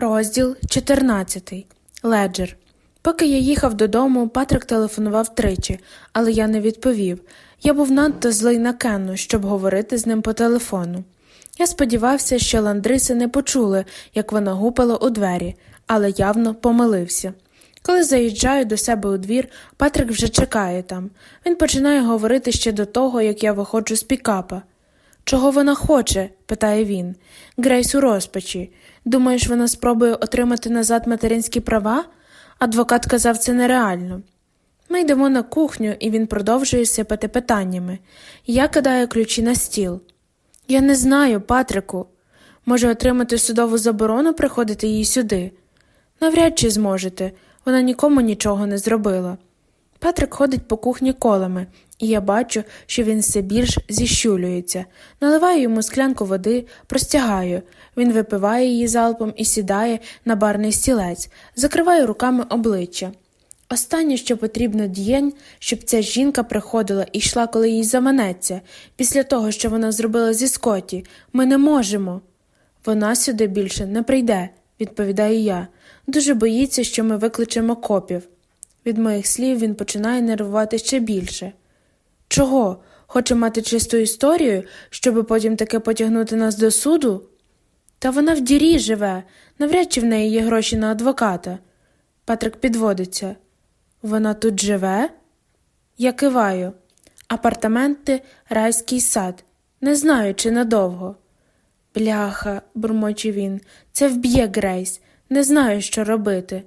Розділ 14. Леджер. Поки я їхав додому, Патрик телефонував тричі, але я не відповів. Я був надто злий на Кенну, щоб говорити з ним по телефону. Я сподівався, що ландриси не почули, як вона гупала у двері, але явно помилився. Коли заїжджаю до себе у двір, Патрик вже чекає там. Він починає говорити ще до того, як я виходжу з пікапа. Чого вона хоче? питає він. Грейс у розпачі. Думаєш, вона спробує отримати назад материнські права? Адвокат казав, це нереально. Ми йдемо на кухню, і він продовжує сипати питаннями. Я кидаю ключі на стіл. Я не знаю, Патрику. Може, отримати судову заборону приходити їй сюди? Навряд чи зможете. Вона нікому нічого не зробила. Патрик ходить по кухні колами, і я бачу, що він все більш зіщулюється. Наливаю йому склянку води, простягаю. Він випиває її залпом і сідає на барний стілець, закриває руками обличчя. Останнє, що потрібно дієнь, щоб ця жінка приходила і йшла, коли їй заманеться, після того, що вона зробила зі Скотті, ми не можемо. Вона сюди більше не прийде, відповідаю я. Дуже боїться, що ми викличемо копів. Від моїх слів він починає нервувати ще більше. Чого? Хоче мати чисту історію, щоби потім таки потягнути нас до суду? Та вона в дірі живе, навряд чи в неї є гроші на адвоката. Патрик підводиться. Вона тут живе? Я киваю. Апартаменти, райський сад. Не знаю, чи надовго. Бляха, бурмоче він, це вб'є Грейс. Не знаю, що робити.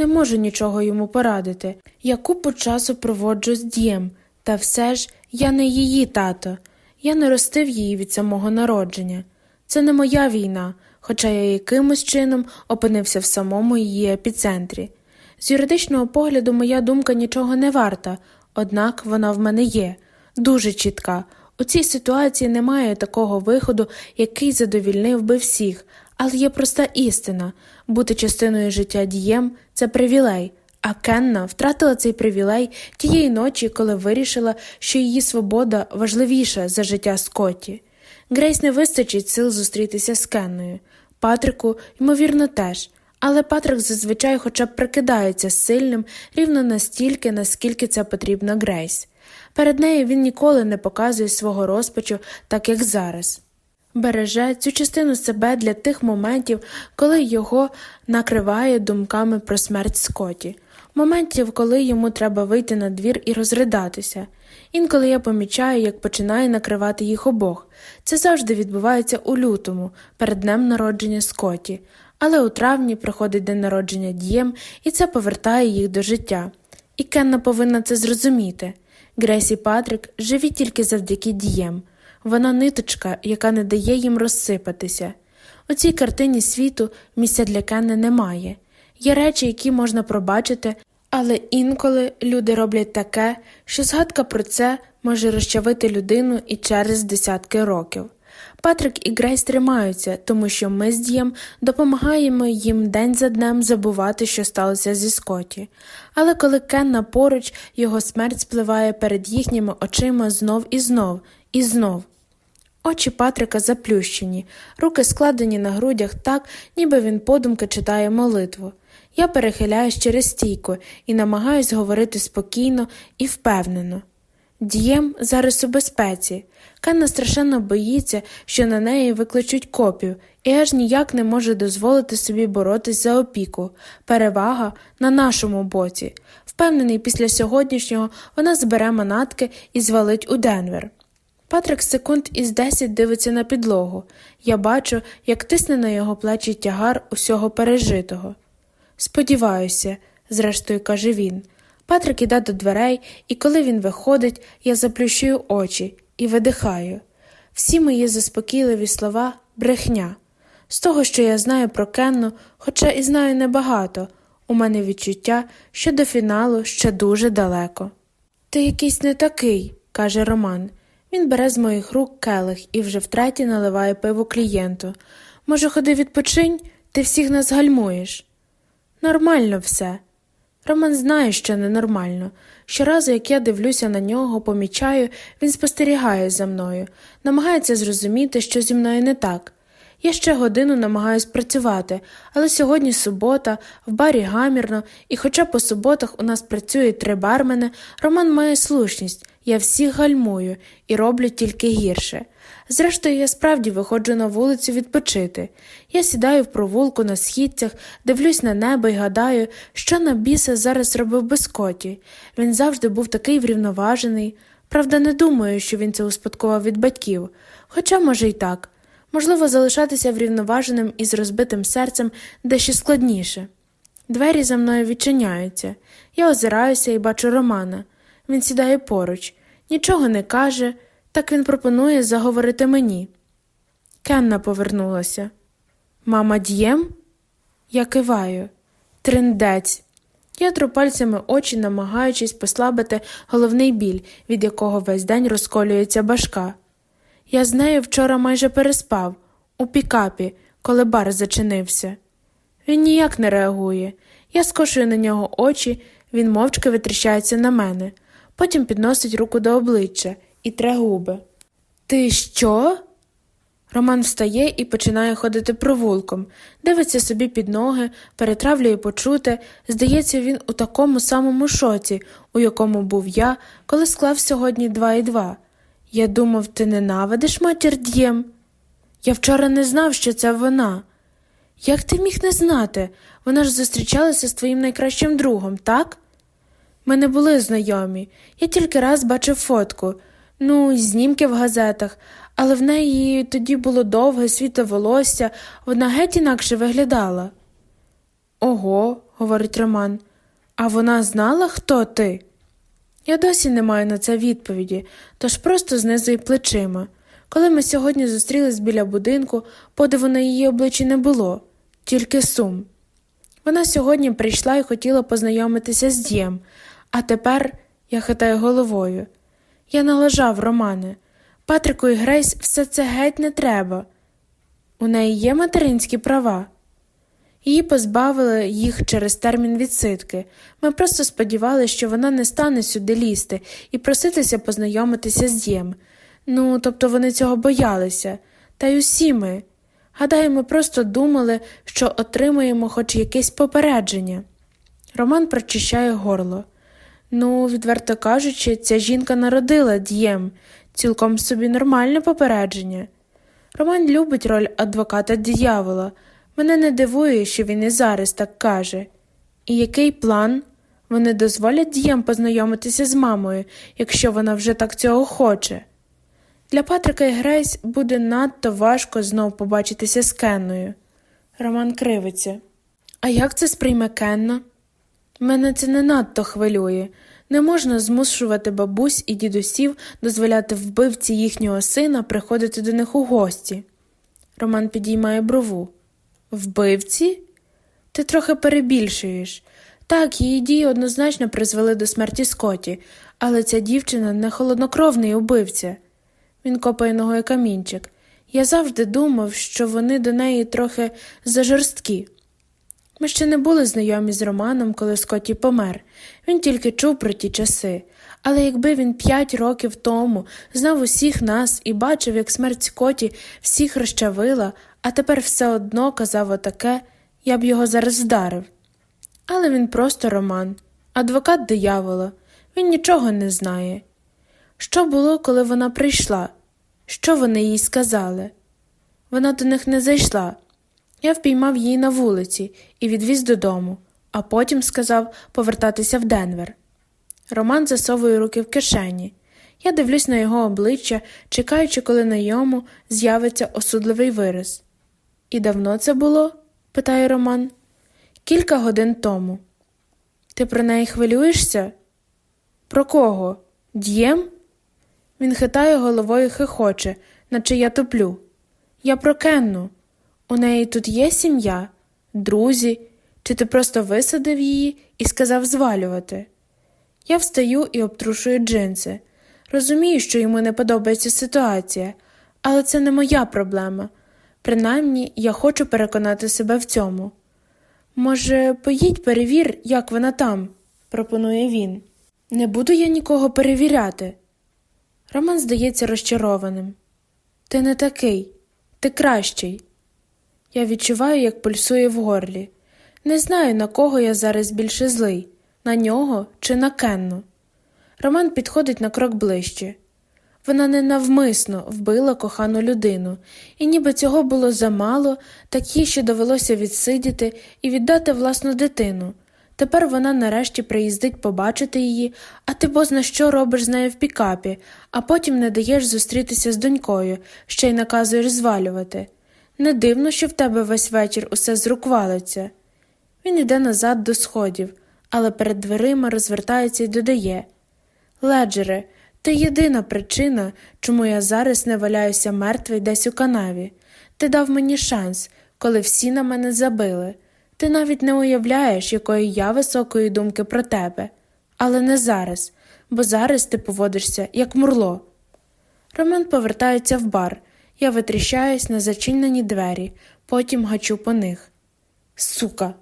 Не можу нічого йому порадити. Я купу часу проводжу з дієм, та все ж я не її тато. Я не ростив її від самого народження. Це не моя війна, хоча я якимось чином опинився в самому її епіцентрі. З юридичного погляду моя думка нічого не варта, однак вона в мене є, дуже чітка. У цій ситуації немає такого виходу, який задовільнив би всіх, але є проста істина бути частиною життя дієм це привілей, а Кенна втратила цей привілей тієї ночі, коли вирішила, що її свобода важливіша за життя Скотті. Грейс не вистачить сил зустрітися з Кенною. Патрику, ймовірно, теж. Але Патрик зазвичай хоча б прикидається сильним рівно настільки, наскільки це потрібно Грейс. Перед нею він ніколи не показує свого розпачу, так як зараз. Береже цю частину себе для тих моментів, коли його накриває думками про смерть Скоті, моментів, коли йому треба вийти на двір і розридатися. Інколи я помічаю, як починає накривати їх обох. Це завжди відбувається у лютому, перед днем народження Скоті, але у травні приходить день народження Дієм, і це повертає їх до життя. І Кенна повинна це зрозуміти. Грейс і Патрик живі тільки завдяки дієм. Вона ниточка, яка не дає їм розсипатися. У цій картині світу місця для Кенни немає. Є речі, які можна пробачити, але інколи люди роблять таке, що згадка про це може розчавити людину і через десятки років. Патрик і Грейс тримаються, тому що ми з Дієм допомагаємо їм день за днем забувати, що сталося зі Скотті. Але коли Кенна поруч, його смерть спливає перед їхніми очима знов і знов, і знов. Очі Патрика заплющені, руки складені на грудях так, ніби він подумки читає молитву. Я перехиляюсь через стійку і намагаюсь говорити спокійно і впевнено. Дієм зараз у безпеці. Канна страшенно боїться, що на неї викличуть копів, і аж ніяк не може дозволити собі боротись за опіку. Перевага на нашому боці. Впевнений, після сьогоднішнього вона збере манатки і звалить у Денвер. Патрик секунд із десять дивиться на підлогу. Я бачу, як тисне на його плечі тягар усього пережитого. Сподіваюся, зрештою каже він. Патрик іде до дверей, і коли він виходить, я заплющую очі і видихаю. Всі мої заспокійливі слова брехня. З того, що я знаю про Кенну, хоча і знаю небагато, у мене відчуття, що до фіналу ще дуже далеко. Ти якийсь не такий, каже Роман. Він бере з моїх рук келих і вже втретє наливає пиво клієнту. Може, ходи відпочинь, ти всіх нас гальмуєш. Нормально все. Роман знає, що ненормально. Щоразу, як я дивлюся на нього, помічаю, він спостерігає за мною, намагається зрозуміти, що зі мною не так. Я ще годину намагаюсь працювати, але сьогодні субота, в барі гамірно, і хоча по суботах у нас працює три бармени, Роман має слушність, я всіх гальмую і роблю тільки гірше. Зрештою, я справді виходжу на вулицю відпочити. Я сідаю в провулку на східцях, дивлюсь на небо і гадаю, що на біса зараз робив би Скотті. Він завжди був такий врівноважений. Правда, не думаю, що він це успадкував від батьків, хоча, може, й так. Можливо, залишатися врівноваженим і з розбитим серцем дещо складніше. Двері за мною відчиняються. Я озираюся і бачу Романа. Він сідає поруч, нічого не каже, так він пропонує заговорити мені. Кенна повернулася. Мама д'єм? Я киваю. Триндець. Я тру пальцями очі, намагаючись послабити головний біль, від якого весь день розколюється башка. Я з нею вчора майже переспав, у пікапі, коли бар зачинився. Він ніяк не реагує. Я скошую на нього очі, він мовчки витріщається на мене, потім підносить руку до обличчя і тре губи. Ти що? Роман встає і починає ходити провулком, дивиться собі під ноги, перетравлює почуте. Здається, він у такому самому шоці, у якому був я, коли склав сьогодні два і два. Я думав, ти ненавидиш матір д'єм? Я вчора не знав, що це вона. Як ти міг не знати? Вона ж зустрічалася з твоїм найкращим другом, так? Ми не були знайомі. Я тільки раз бачив фотку, ну, знімки в газетах, але в неї тоді було довге світле волосся, вона геть інакше виглядала. Ого, говорить Роман, а вона знала, хто ти? Я досі не маю на це відповіді, тож просто знизую плечима. Коли ми сьогодні зустрілись біля будинку, подиву на її обличчі не було, тільки сум. Вона сьогодні прийшла і хотіла познайомитися з Дєм, а тепер я хитаю головою. Я налажав, Романе. Патрику і Грейс все це геть не треба. У неї є материнські права. Її позбавили їх через термін відсидки. Ми просто сподівалися, що вона не стане сюди лізти і проситися познайомитися з Дєм. Ну, тобто вони цього боялися, та й усі ми. Гадаю, ми просто думали, що отримаємо хоч якесь попередження. Роман прочищає горло. Ну, відверто кажучи, ця жінка народила дієм, цілком собі нормальне попередження. Роман любить роль адвоката диявола. Мене не дивує, що він і зараз так каже. І який план? Вони дозволять дієм познайомитися з мамою, якщо вона вже так цього хоче. Для Патрика і Грейс буде надто важко знов побачитися з Кенною. Роман кривиться. А як це сприйме Кенна? Мене це не надто хвилює. Не можна змушувати бабусь і дідусів дозволяти вбивці їхнього сина приходити до них у гості. Роман підіймає брову. Вбивці? Ти трохи перебільшуєш. Так, її дії однозначно призвели до смерті Скоті, але ця дівчина не холоднокровний убивця. Він копає ногою камінчик. Я завжди думав, що вони до неї трохи зажорсткі. Ми ще не були знайомі з Романом, коли Скотті помер. Він тільки чув про ті часи. Але якби він п'ять років тому знав усіх нас і бачив, як смерть Скотті всіх розчавила, а тепер все одно казав отаке, я б його зараз вдарив. Але він просто Роман, адвокат диявола, він нічого не знає. Що було, коли вона прийшла? Що вони їй сказали? Вона до них не зайшла. Я впіймав її на вулиці і відвіз додому, а потім сказав повертатися в Денвер. Роман засовує руки в кишені. Я дивлюсь на його обличчя, чекаючи, коли на йому з'явиться осудливий вираз. І давно це було? питає Роман. Кілька годин тому. Ти про неї хвилюєшся? Про кого? Д'єм? Він хитає головою хихоче, наче я топлю. Я про Кенну. У неї тут є сім'я, друзі, чи ти просто висадив її і сказав звалювати? Я встаю і обтрушую джинси. Розумію, що йому не подобається ситуація, але це не моя проблема. Принаймні, я хочу переконати себе в цьому. Може, поїдь перевір, як вона там, пропонує він. Не буду я нікого перевіряти. Роман здається розчарованим. Ти не такий, ти кращий. Я відчуваю, як пульсує в горлі. Не знаю, на кого я зараз більше злий на нього чи на Кенну. Роман підходить на крок ближче. Вона ненавмисно вбила кохану людину, і ніби цього було замало, так їй ще довелося відсидіти і віддати власну дитину. Тепер вона нарешті приїздить побачити її, а ти бозна що робиш з нею в пікапі, а потім не даєш зустрітися з донькою, ще й наказуєш звалювати. Не дивно, що в тебе весь вечір усе з рук валиться. Він йде назад до сходів, але перед дверима розвертається і додає Леджере, ти єдина причина, чому я зараз не валяюся мертвий десь у канаві. Ти дав мені шанс, коли всі на мене забили. Ти навіть не уявляєш, якої я високої думки про тебе, але не зараз, бо зараз ти поводишся, як мурло. Роман повертається в бар. Я витріщаюсь на зачинені двері, потім гачу по них. Сука.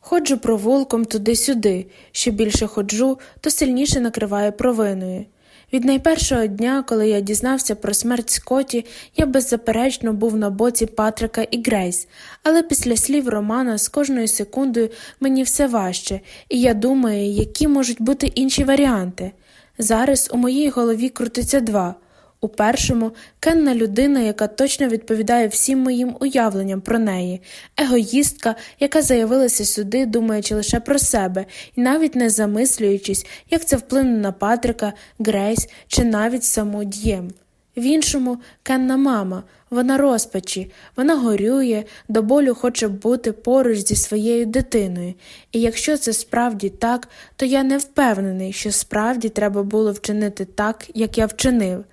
Ходжу провулком туди-сюди, що більше ходжу, то сильніше накриває провиною. Від найпершого дня, коли я дізнався про смерть Скотті, я беззаперечно був на боці Патрика і Грейс, але після слів Романа з кожною секундою мені все важче, і я думаю, які можуть бути інші варіанти. Зараз у моїй голові крутиться два. У першому Кенна людина, яка точно відповідає всім моїм уявленням про неї, егоїстка, яка заявилася сюди, думаючи лише про себе і навіть не замислюючись, як це вплине на Патрика, Грейс чи навіть саму Д'єм. В іншому Кенна мама, вона розпачі, вона горює, до болю хоче бути поруч зі своєю дитиною, і якщо це справді так, то я не впевнений, що справді треба було вчинити так, як я вчинив.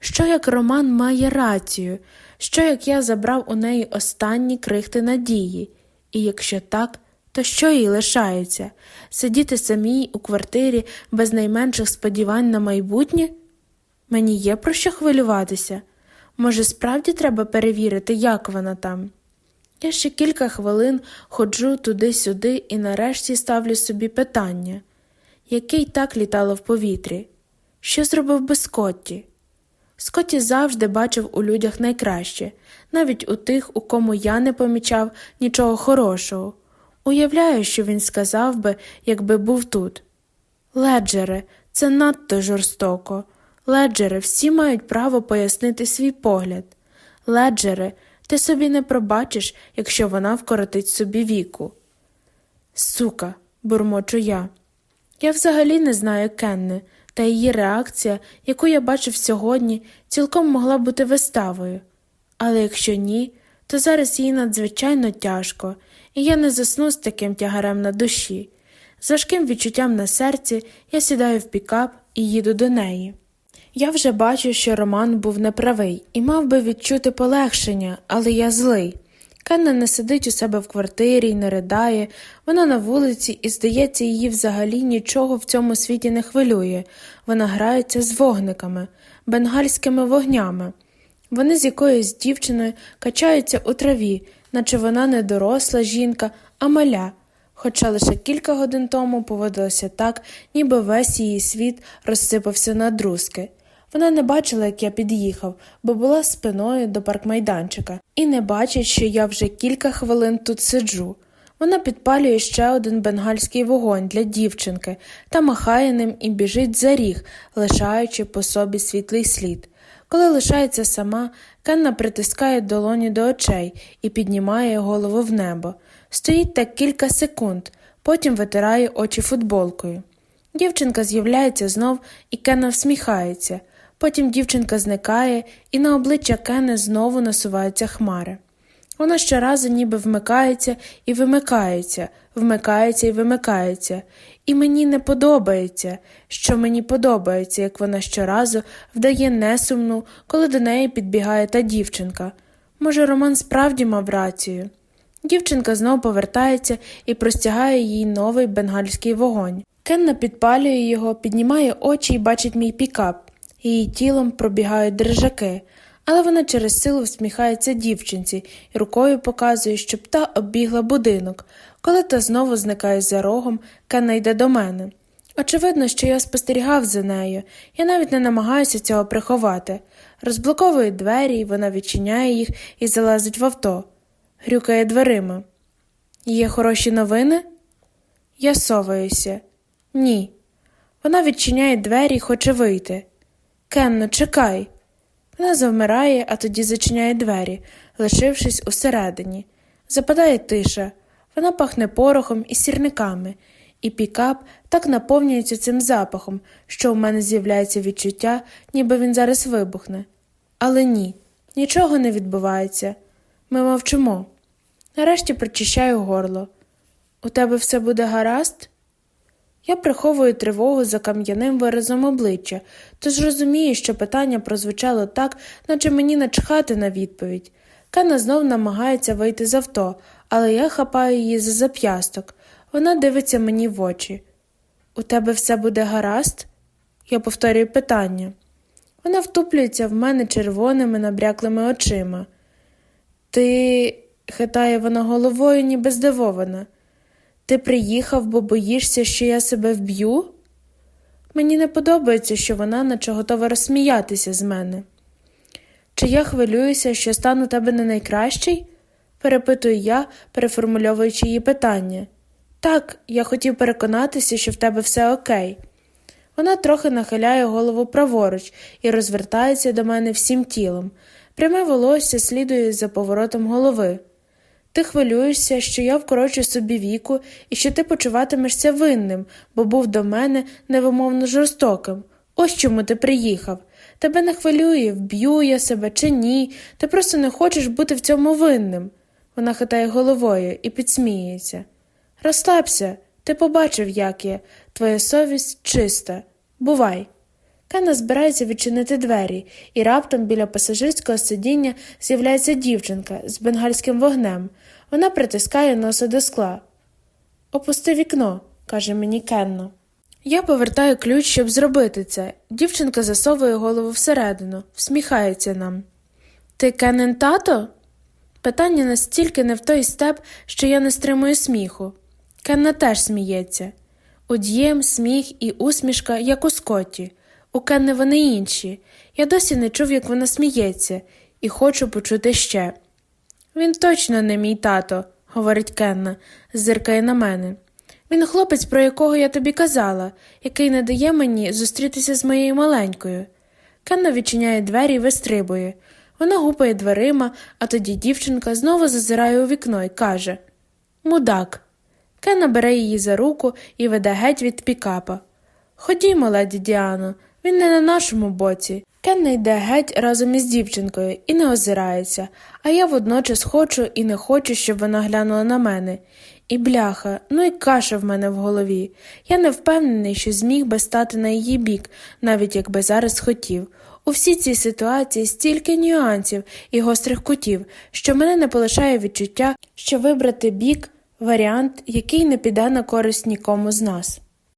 Що як Роман має рацію, що як я забрав у неї останні крихти надії, і якщо так, то що їй лишається сидіти самій у квартирі без найменших сподівань на майбутнє? Мені є про що хвилюватися. Може, справді треба перевірити, як вона там. Я ще кілька хвилин ходжу туди-сюди і нарешті ставлю собі питання, який так літало в повітрі, що зробив би Скотті? Скотті завжди бачив у людях найкраще, навіть у тих, у кому я не помічав нічого хорошого. Уявляю, що він сказав би, якби був тут. Леджере, це надто жорстоко. Леджере, всі мають право пояснити свій погляд. Леджере, ти собі не пробачиш, якщо вона вкоротить собі віку. Сука, бурмочу я. Я взагалі не знаю Кенни, та її реакція, яку я бачив сьогодні, цілком могла бути виставою. Але якщо ні, то зараз їй надзвичайно тяжко, і я не засну з таким тягарем на душі. З важким відчуттям на серці я сідаю в пікап і їду до неї. Я вже бачу, що Роман був неправий і мав би відчути полегшення, але я злий. Кенна не сидить у себе в квартирі і не ридає, вона на вулиці, і, здається, її взагалі нічого в цьому світі не хвилює. Вона грається з вогниками, бенгальськими вогнями. Вони з якоюсь дівчиною качаються у траві, наче вона не доросла жінка, а маля. Хоча лише кілька годин тому поводилася так, ніби весь її світ розсипався на друзки. Вона не бачила, як я під'їхав, бо була спиною до паркмайданчика, і не бачить, що я вже кілька хвилин тут сиджу. Вона підпалює ще один бенгальський вогонь для дівчинки та махає ним і біжить за ріг, лишаючи по собі світлий слід. Коли лишається сама, Кенна притискає долоні до очей і піднімає голову в небо. Стоїть так кілька секунд, потім витирає очі футболкою. Дівчинка з'являється знов, і Кенна всміхається. Потім дівчинка зникає, і на обличчя Кени знову насуваються хмари. Вона щоразу ніби вмикається і вимикається, вмикається і вимикається, і мені не подобається, що мені подобається, як вона щоразу вдає несумну, коли до неї підбігає та дівчинка. Може, Роман справді мав рацію. Дівчинка знову повертається і простягає їй новий бенгальський вогонь. Кенна підпалює його, піднімає очі і бачить мій пікап її тілом пробігають дрижаки, але вона через силу всміхається дівчинці і рукою показує, щоб та оббігла будинок. Коли та знову зникає за рогом, Кенна йде до мене. Очевидно, що я спостерігав за нею, я навіть не намагаюся цього приховати. Розблоковує двері, вона відчиняє їх і залазить в авто. грюкає дверима. Є хороші новини? Я соваюся. Ні. Вона відчиняє двері і хоче вийти. Кенно, чекай. Вона завмирає, а тоді зачиняє двері, лишившись усередині. Западає тиша. Вона пахне порохом і сірниками, і пікап так наповнюється цим запахом, що у мене з'являється відчуття, ніби він зараз вибухне. Але ні, нічого не відбувається. Ми мовчимо. Нарешті прочищаю горло. У тебе все буде гаразд? Я приховую тривогу за кам'яним виразом обличчя, тож розумію, що питання прозвучало так, наче мені начхати на відповідь. Кена знов намагається вийти з авто, але я хапаю її за зап'ясток. Вона дивиться мені в очі. У тебе все буде гаразд? Я повторюю питання. Вона втуплюється в мене червоними набряклими очима. Ти, хитає вона головою, ніби здивована. Ти приїхав, бо боїшся, що я себе вб'ю? Мені не подобається, що вона наче готова розсміятися з мене. Чи я хвилююся, що стан у тебе не найкращий? перепитую я, переформульовуючи її питання. Так, я хотів переконатися, що в тебе все окей. Вона трохи нахиляє голову праворуч і розвертається до мене всім тілом. Пряме волосся слідує за поворотом голови. Ти хвилюєшся, що я вкорочу собі віку і що ти почуватимешся винним, бо був до мене невимовно жорстоким. Ось чому ти приїхав. Тебе не хвилює, вб'ю я себе чи ні, ти просто не хочеш бути в цьому винним. Вона хитає головою і підсміюється. Розслабся, ти побачив, як я, твоя совість чиста. Бувай. Кена збирається відчинити двері, і раптом біля пасажирського сидіння з'являється дівчинка з бенгальським вогнем. Вона притискає носа до скла. Опусти вікно, каже мені Кенно. Я повертаю ключ, щоб зробити це. Дівчинка засовує голову всередину, всміхається нам. Ти Кеннен тато? Питання настільки не в той степ, що я не стримую сміху. Кенна теж сміється. Од'єм, сміх і усмішка, як у Скотті. У Кенни вони інші. Я досі не чув, як вона сміється, і хочу почути ще. Він точно не мій тато, говорить Кенна, зиркає на мене. Він хлопець, про якого я тобі казала, який не дає мені зустрітися з моєю маленькою. Кенна відчиняє двері і вистрибує. Вона гупає дверима, а тоді дівчинка знову зазирає у вікно і каже Мудак. Кенна бере її за руку і веде геть від пікапа. Ходімо, леді Діано, він не на нашому боці. Кенна йде геть разом із дівчинкою і не озирається, а я водночас хочу і не хочу, щоб вона глянула на мене. І бляха, ну і каша в мене в голові. Я не впевнений, що зміг би стати на її бік, навіть якби зараз хотів. У всій цій ситуації стільки нюансів і гострих кутів, що мене не полишає відчуття, що вибрати бік варіант, який не піде на користь нікому з нас.